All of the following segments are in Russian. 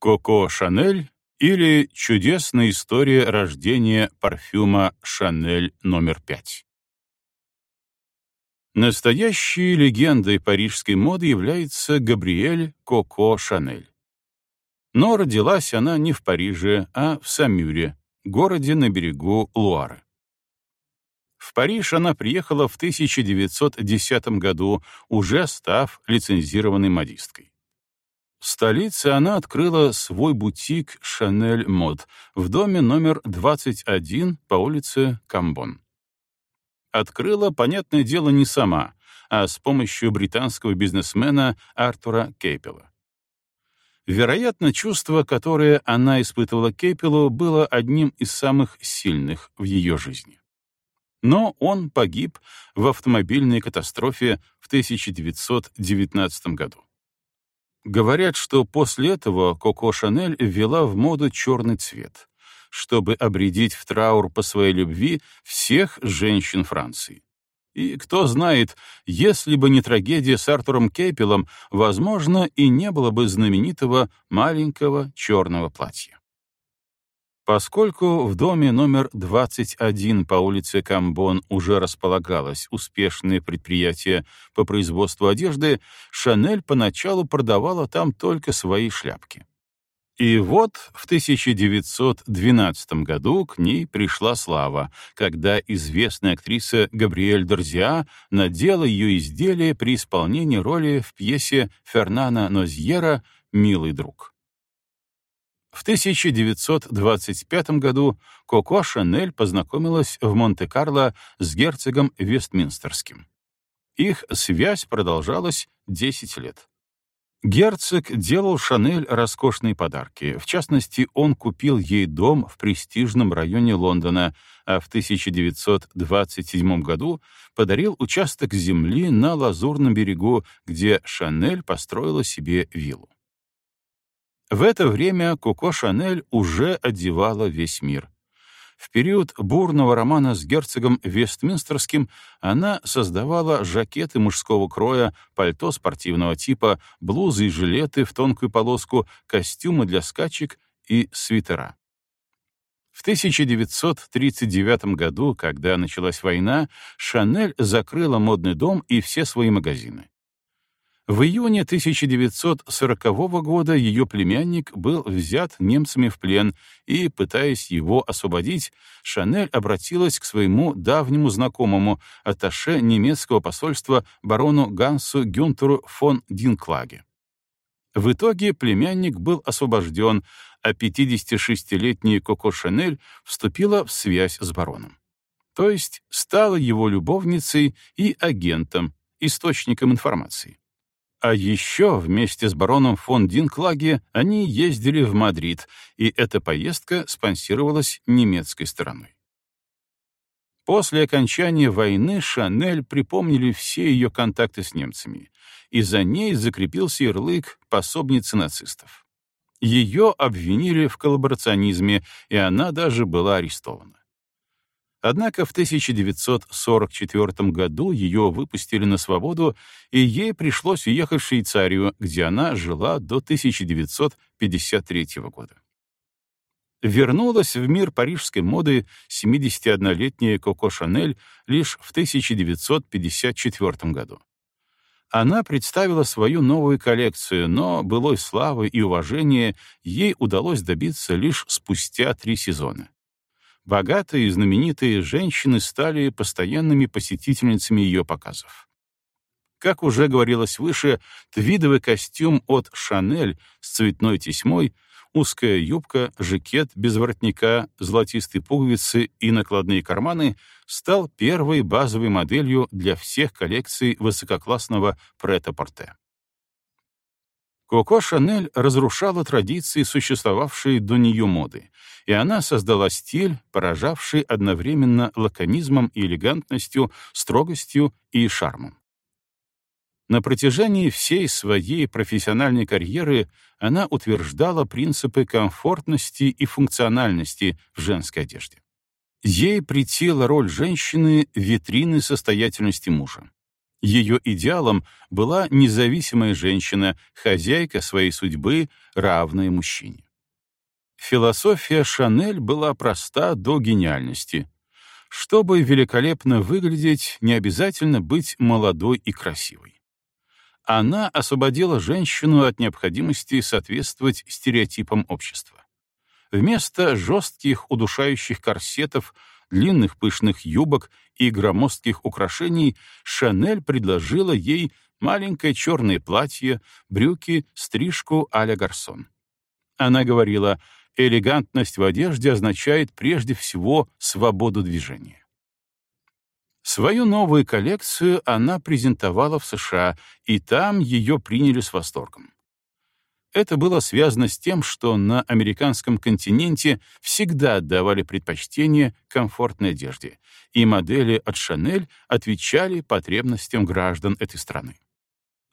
Коко Шанель или чудесная история рождения парфюма Шанель номер пять. Настоящей легендой парижской моды является Габриэль Коко Шанель. Но родилась она не в Париже, а в Самюре, городе на берегу Луары. В Париж она приехала в 1910 году, уже став лицензированной модисткой. В столице она открыла свой бутик «Шанель Мод» в доме номер 21 по улице Камбон. Открыла, понятное дело, не сама, а с помощью британского бизнесмена Артура Кейпела. Вероятно, чувство, которое она испытывала Кейпелу, было одним из самых сильных в ее жизни. Но он погиб в автомобильной катастрофе в 1919 году. Говорят, что после этого Коко Шанель ввела в моду черный цвет, чтобы обредить в траур по своей любви всех женщин Франции. И кто знает, если бы не трагедия с Артуром Кейпелом, возможно, и не было бы знаменитого маленького черного платья. Поскольку в доме номер 21 по улице Камбон уже располагалось успешное предприятие по производству одежды, Шанель поначалу продавала там только свои шляпки. И вот в 1912 году к ней пришла слава, когда известная актриса Габриэль Дорзиа надела ее изделие при исполнении роли в пьесе Фернана Нозьера «Милый друг». В 1925 году Коко Шанель познакомилась в Монте-Карло с герцогом Вестминстерским. Их связь продолжалась 10 лет. Герцог делал Шанель роскошные подарки. В частности, он купил ей дом в престижном районе Лондона, а в 1927 году подарил участок земли на Лазурном берегу, где Шанель построила себе виллу. В это время Коко Шанель уже одевала весь мир. В период бурного романа с герцогом Вестминстерским она создавала жакеты мужского кроя, пальто спортивного типа, блузы и жилеты в тонкую полоску, костюмы для скачек и свитера. В 1939 году, когда началась война, Шанель закрыла модный дом и все свои магазины. В июне 1940 года ее племянник был взят немцами в плен, и, пытаясь его освободить, Шанель обратилась к своему давнему знакомому, атташе немецкого посольства барону Гансу Гюнтеру фон Динклаге. В итоге племянник был освобожден, а 56-летняя Коко Шанель вступила в связь с бароном. То есть стала его любовницей и агентом, источником информации. А еще вместе с бароном фон Динклаге они ездили в Мадрид, и эта поездка спонсировалась немецкой стороной. После окончания войны Шанель припомнили все ее контакты с немцами, и за ней закрепился ярлык пособницы нацистов. Ее обвинили в коллаборационизме, и она даже была арестована. Однако в 1944 году ее выпустили на свободу, и ей пришлось уехать в Швейцарию, где она жила до 1953 года. Вернулась в мир парижской моды 71-летняя Коко Шанель лишь в 1954 году. Она представила свою новую коллекцию, но былой славы и уважения ей удалось добиться лишь спустя три сезона. Богатые и знаменитые женщины стали постоянными посетительницами ее показов. Как уже говорилось выше, твидовый костюм от «Шанель» с цветной тесьмой, узкая юбка, жакет без воротника, золотистые пуговицы и накладные карманы стал первой базовой моделью для всех коллекций высококлассного прет-а-порте. Коко Шанель разрушала традиции, существовавшие до нее моды, и она создала стиль, поражавший одновременно лаконизмом и элегантностью, строгостью и шармом. На протяжении всей своей профессиональной карьеры она утверждала принципы комфортности и функциональности в женской одежде. Ей притила роль женщины витрины состоятельности мужа. Ее идеалом была независимая женщина, хозяйка своей судьбы, равная мужчине. Философия Шанель была проста до гениальности. Чтобы великолепно выглядеть, не обязательно быть молодой и красивой. Она освободила женщину от необходимости соответствовать стереотипам общества. Вместо жестких удушающих корсетов, длинных пышных юбок и громоздких украшений Шанель предложила ей маленькое черное платье, брюки, стрижку а-ля гарсон. Она говорила, элегантность в одежде означает прежде всего свободу движения. Свою новую коллекцию она презентовала в США, и там ее приняли с восторгом. Это было связано с тем, что на американском континенте всегда отдавали предпочтение комфортной одежде, и модели от Шанель отвечали потребностям граждан этой страны.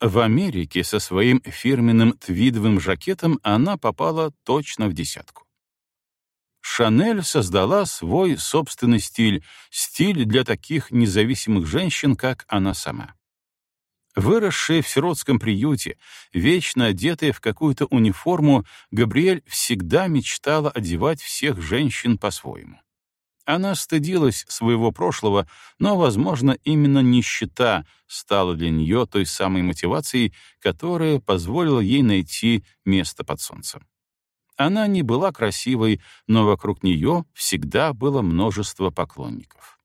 В Америке со своим фирменным твидовым жакетом она попала точно в десятку. Шанель создала свой собственный стиль, стиль для таких независимых женщин, как она сама. Выросшая в сиротском приюте, вечно одетая в какую-то униформу, Габриэль всегда мечтала одевать всех женщин по-своему. Она стыдилась своего прошлого, но, возможно, именно нищета стала для нее той самой мотивацией, которая позволила ей найти место под солнцем. Она не была красивой, но вокруг нее всегда было множество поклонников.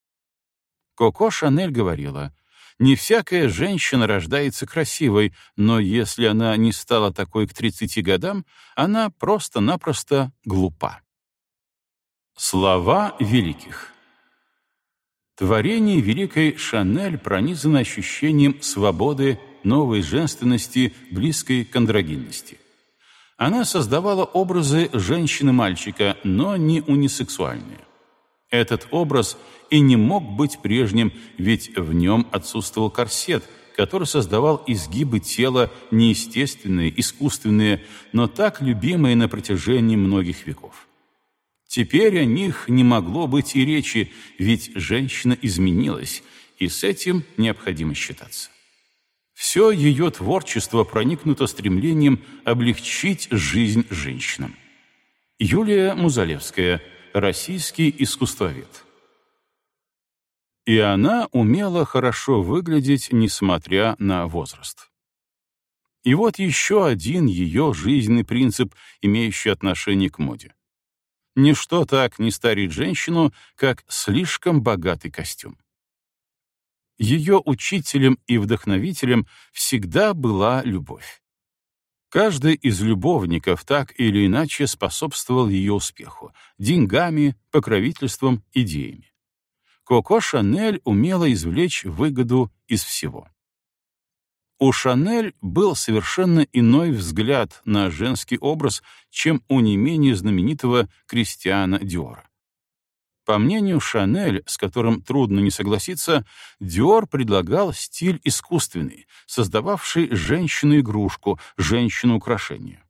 Коко Шанель говорила, не всякая женщина рождается красивой, но если она не стала такой к 30 годам, она просто-напросто глупа. Слова великих Творение великой Шанель пронизано ощущением свободы, новой женственности, близкой к андрогинности. Она создавала образы женщины-мальчика, но не унисексуальные. Этот образ и не мог быть прежним, ведь в нем отсутствовал корсет, который создавал изгибы тела неестественные, искусственные, но так любимые на протяжении многих веков. Теперь о них не могло быть и речи, ведь женщина изменилась, и с этим необходимо считаться. Все ее творчество проникнуто стремлением облегчить жизнь женщинам. Юлия Музалевская – российский искусствовед. И она умела хорошо выглядеть, несмотря на возраст. И вот еще один ее жизненный принцип, имеющий отношение к моде. Ничто так не старит женщину, как слишком богатый костюм. Ее учителем и вдохновителем всегда была любовь. Каждый из любовников так или иначе способствовал ее успеху — деньгами, покровительством, идеями. Коко Шанель умела извлечь выгоду из всего. У Шанель был совершенно иной взгляд на женский образ, чем у не менее знаменитого Кристиана Диора. По мнению Шанель, с которым трудно не согласиться, Диор предлагал стиль искусственный, создававший женщину-игрушку, женщину-украшение.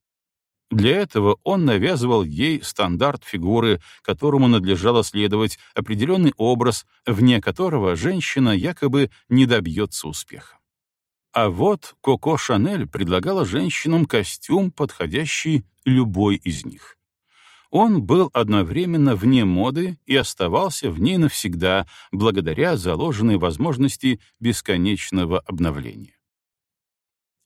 Для этого он навязывал ей стандарт фигуры, которому надлежало следовать определенный образ, вне которого женщина якобы не добьется успеха. А вот Коко Шанель предлагала женщинам костюм, подходящий любой из них. Он был одновременно вне моды и оставался в ней навсегда благодаря заложенной возможности бесконечного обновления.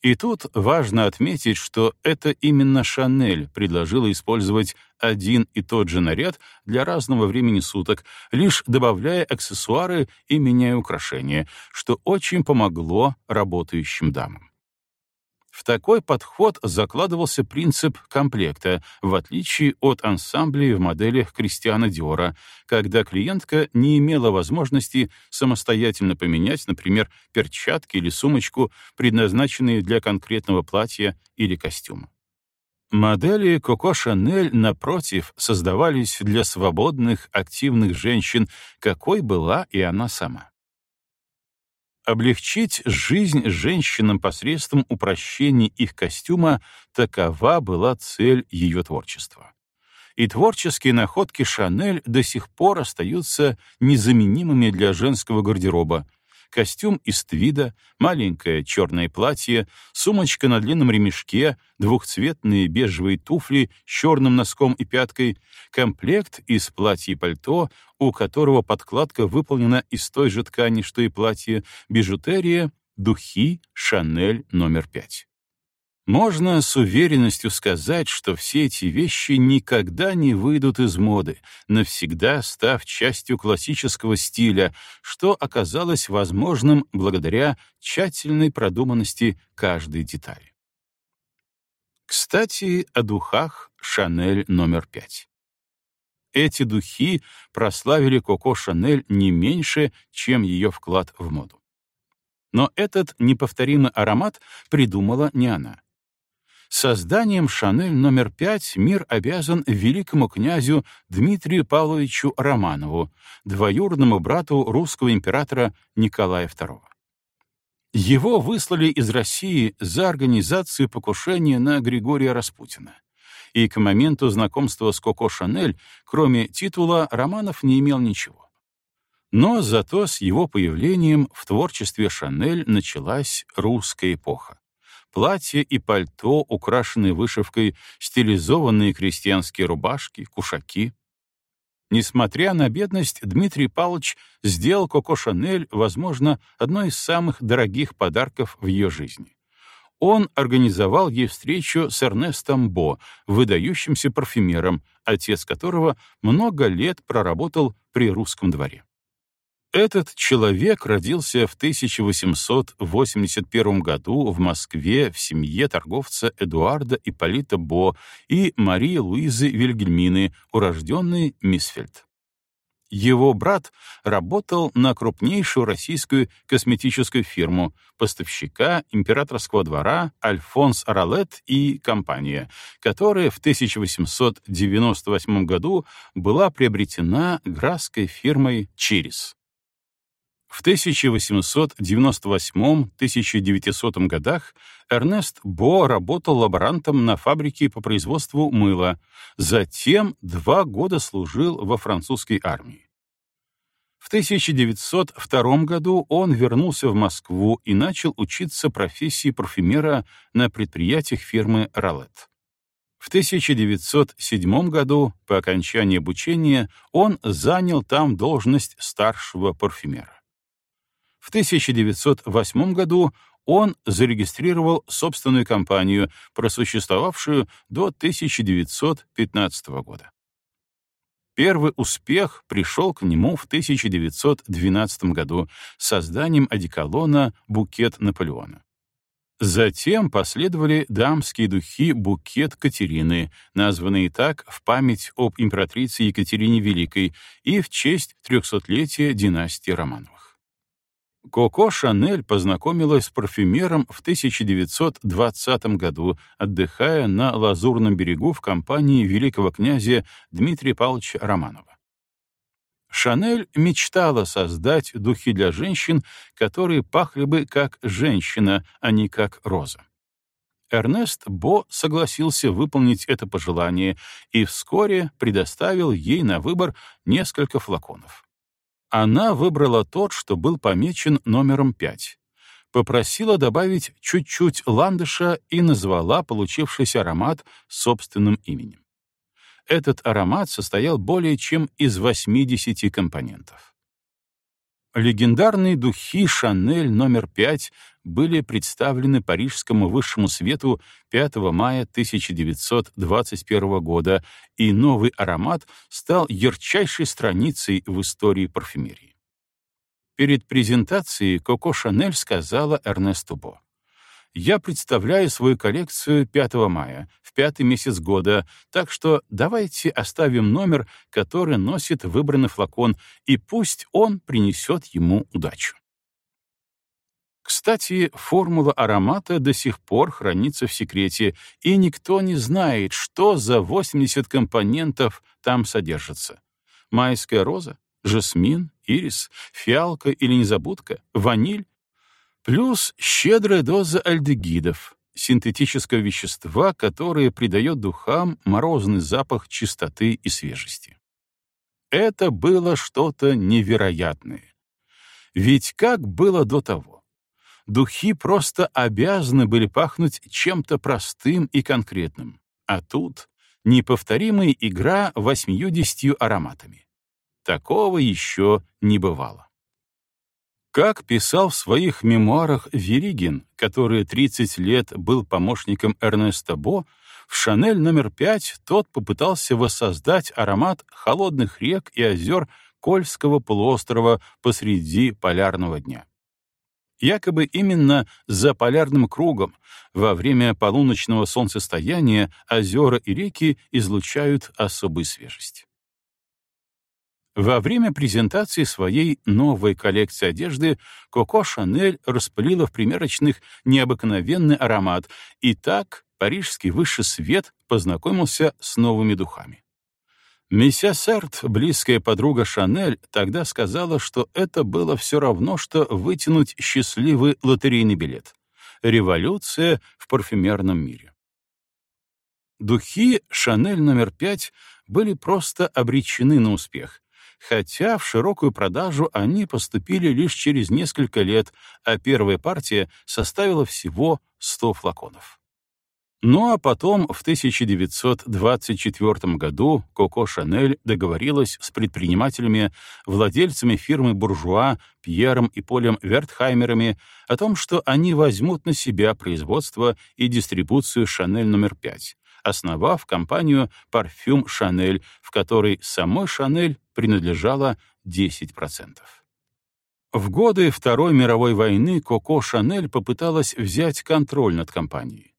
И тут важно отметить, что это именно Шанель предложила использовать один и тот же наряд для разного времени суток, лишь добавляя аксессуары и меняя украшения, что очень помогло работающим дамам. В такой подход закладывался принцип комплекта, в отличие от ансамблей в моделях Кристиана Диора, когда клиентка не имела возможности самостоятельно поменять, например, перчатки или сумочку, предназначенные для конкретного платья или костюма. Модели Коко Шанель, напротив, создавались для свободных, активных женщин, какой была и она сама. Облегчить жизнь женщинам посредством упрощения их костюма — такова была цель ее творчества. И творческие находки Шанель до сих пор остаются незаменимыми для женского гардероба, костюм из твида, маленькое черное платье, сумочка на длинном ремешке, двухцветные бежевые туфли с черным носком и пяткой, комплект из платья и пальто, у которого подкладка выполнена из той же ткани, что и платье, бижутерия, духи «Шанель номер пять». Можно с уверенностью сказать, что все эти вещи никогда не выйдут из моды, навсегда став частью классического стиля, что оказалось возможным благодаря тщательной продуманности каждой детали. Кстати, о духах Шанель номер пять. Эти духи прославили Коко Шанель не меньше, чем ее вклад в моду. Но этот неповторимый аромат придумала не она. Созданием «Шанель номер пять» мир обязан великому князю Дмитрию Павловичу Романову, двоюродному брату русского императора Николая II. Его выслали из России за организацию покушения на Григория Распутина. И к моменту знакомства с Коко Шанель, кроме титула, Романов не имел ничего. Но зато с его появлением в творчестве Шанель началась русская эпоха. Платья и пальто, украшенные вышивкой, стилизованные крестьянские рубашки, кушаки. Несмотря на бедность, Дмитрий Павлович сделал Коко Шанель, возможно, одной из самых дорогих подарков в ее жизни. Он организовал ей встречу с Эрнестом Бо, выдающимся парфюмером, отец которого много лет проработал при русском дворе. Этот человек родился в 1881 году в Москве в семье торговца Эдуарда Ипполита Бо и Марии Луизы Вильгельмины, урожденной Мисфельд. Его брат работал на крупнейшую российскую косметическую фирму, поставщика императорского двора Альфонс Ролет и компания, которая в 1898 году была приобретена графской фирмой «Чирис». В 1898-1900 годах Эрнест Бо работал лаборантом на фабрике по производству мыла, затем два года служил во французской армии. В 1902 году он вернулся в Москву и начал учиться профессии парфюмера на предприятиях фирмы «Ролет». В 1907 году, по окончании обучения, он занял там должность старшего парфюмера. В 1908 году он зарегистрировал собственную компанию, просуществовавшую до 1915 года. Первый успех пришел к нему в 1912 году с созданием одеколона «Букет Наполеона». Затем последовали дамские духи «Букет Катерины», названные так в память об императрице Екатерине Великой и в честь трехсотлетия династии Романовых. Коко Шанель познакомилась с парфюмером в 1920 году, отдыхая на Лазурном берегу в компании великого князя Дмитрия Павловича Романова. Шанель мечтала создать духи для женщин, которые пахли бы как женщина, а не как роза. Эрнест Бо согласился выполнить это пожелание и вскоре предоставил ей на выбор несколько флаконов. Она выбрала тот, что был помечен номером 5. Попросила добавить чуть-чуть ландыша и назвала получившийся аромат собственным именем. Этот аромат состоял более чем из 80 компонентов. Легендарные духи «Шанель номер 5» были представлены парижскому высшему свету 5 мая 1921 года, и новый аромат стал ярчайшей страницей в истории парфюмерии. Перед презентацией Коко Шанель сказала Эрнесту Бо. Я представляю свою коллекцию 5 мая, в пятый месяц года, так что давайте оставим номер, который носит выбранный флакон, и пусть он принесет ему удачу. Кстати, формула аромата до сих пор хранится в секрете, и никто не знает, что за 80 компонентов там содержится. Майская роза, жасмин, ирис, фиалка или незабудка, ваниль Плюс щедрая доза альдегидов, синтетического вещества, которое придает духам морозный запах чистоты и свежести. Это было что-то невероятное. Ведь как было до того? Духи просто обязаны были пахнуть чем-то простым и конкретным. А тут неповторимая игра восьмидесятью ароматами. Такого еще не бывало. Как писал в своих мемуарах Веригин, который 30 лет был помощником Эрнеста Бо, в «Шанель номер пять тот попытался воссоздать аромат холодных рек и озер Кольского полуострова посреди полярного дня. Якобы именно за полярным кругом во время полуночного солнцестояния озера и реки излучают особую свежесть. Во время презентации своей новой коллекции одежды Коко Шанель распылила в примерочных необыкновенный аромат, и так парижский высший свет познакомился с новыми духами. Месье Сарт, близкая подруга Шанель, тогда сказала, что это было все равно, что вытянуть счастливый лотерейный билет. Революция в парфюмерном мире. Духи Шанель номер пять были просто обречены на успех, хотя в широкую продажу они поступили лишь через несколько лет, а первая партия составила всего 100 флаконов. Ну а потом, в 1924 году, Коко Шанель договорилась с предпринимателями, владельцами фирмы «Буржуа» Пьером и Полем Вертхаймерами о том, что они возьмут на себя производство и дистрибуцию «Шанель номер 5», основав компанию «Парфюм Шанель», в которой самой Шанель принадлежало 10%. В годы Второй мировой войны Коко Шанель попыталась взять контроль над компанией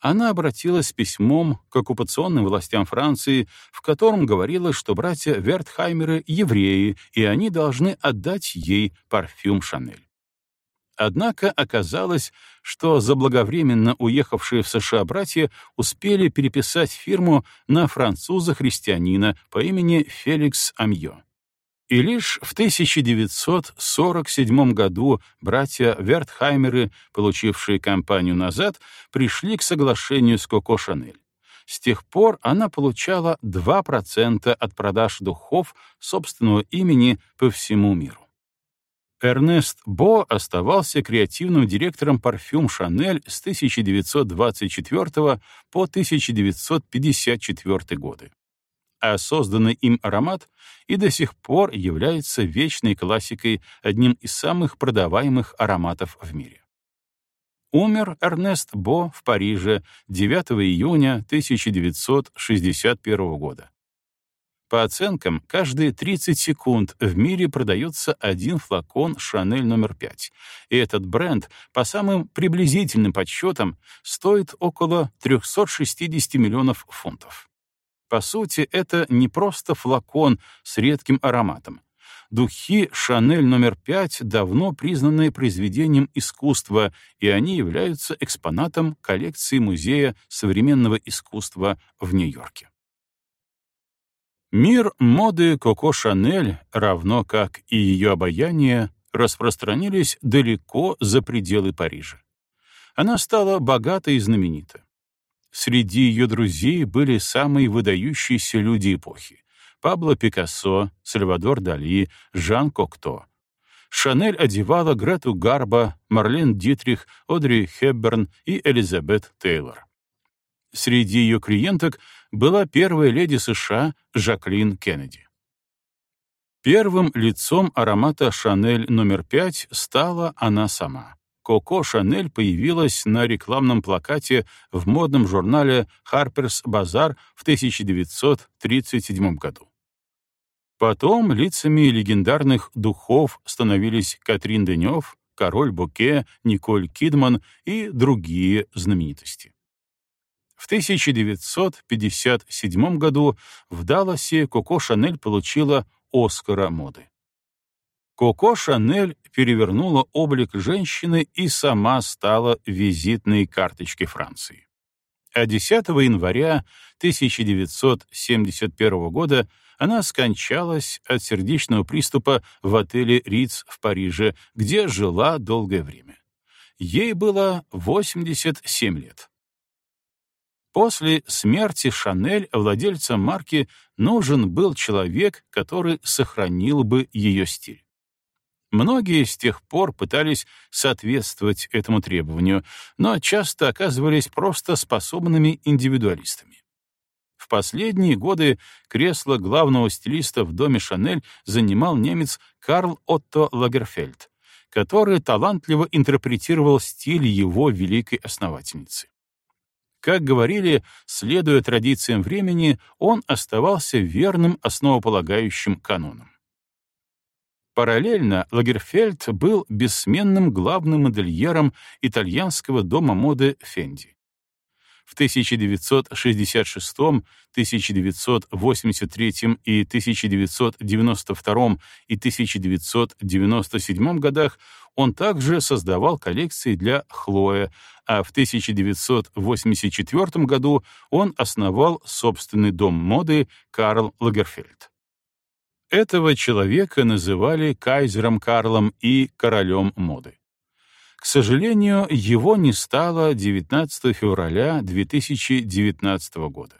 она обратилась с письмом к оккупационным властям Франции, в котором говорилось, что братья Вертхаймеры — евреи, и они должны отдать ей парфюм Шанель. Однако оказалось, что заблаговременно уехавшие в США братья успели переписать фирму на француза-христианина по имени Феликс Амьо. И лишь в 1947 году братья Вертхаймеры, получившие компанию назад, пришли к соглашению с Коко Шанель. С тех пор она получала 2% от продаж духов собственного имени по всему миру. Эрнест Бо оставался креативным директором парфюм «Шанель» с 1924 по 1954 годы а созданный им аромат и до сих пор является вечной классикой, одним из самых продаваемых ароматов в мире. Умер Эрнест Бо в Париже 9 июня 1961 года. По оценкам, каждые 30 секунд в мире продается один флакон «Шанель номер 5», и этот бренд, по самым приблизительным подсчетам, стоит около 360 миллионов фунтов. По сути, это не просто флакон с редким ароматом. Духи «Шанель номер 5» давно признаны произведением искусства, и они являются экспонатом коллекции Музея современного искусства в Нью-Йорке. Мир моды Коко Шанель, равно как и ее обаяние, распространились далеко за пределы Парижа. Она стала богата и знаменита. Среди ее друзей были самые выдающиеся люди эпохи — Пабло Пикассо, Сальвадор Дали, Жан Кокто. Шанель одевала Грету Гарба, Марлен Дитрих, Одри Хепберн и Элизабет Тейлор. Среди ее клиенток была первая леди США Жаклин Кеннеди. Первым лицом аромата «Шанель номер пять стала она сама. Коко Шанель появилась на рекламном плакате в модном журнале Harper's Bazaar в 1937 году. Потом лицами легендарных духов становились Катрин Денев, Король Буке, Николь Кидман и другие знаменитости. В 1957 году в Далласе Коко Шанель получила Оскара моды. Коко Шанель перевернула облик женщины и сама стала визитной карточкой Франции. А 10 января 1971 года она скончалась от сердечного приступа в отеле Риц в Париже, где жила долгое время. Ей было 87 лет. После смерти Шанель владельцам марки нужен был человек, который сохранил бы ее стиль. Многие с тех пор пытались соответствовать этому требованию, но часто оказывались просто способными индивидуалистами. В последние годы кресло главного стилиста в доме Шанель занимал немец Карл Отто Лагерфельд, который талантливо интерпретировал стиль его великой основательницы. Как говорили, следуя традициям времени, он оставался верным основополагающим канонам. Параллельно Лагерфельд был бессменным главным модельером итальянского дома моды Фенди. В 1966, 1983 и 1992 и 1997 годах он также создавал коллекции для Хлоя, а в 1984 году он основал собственный дом моды Карл Лагерфельд. Этого человека называли кайзером Карлом и королем моды. К сожалению, его не стало 19 февраля 2019 года.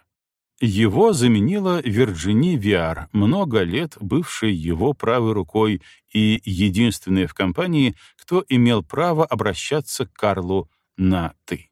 Его заменила Вирджини Виар, много лет бывшая его правой рукой и единственная в компании, кто имел право обращаться к Карлу на «ты».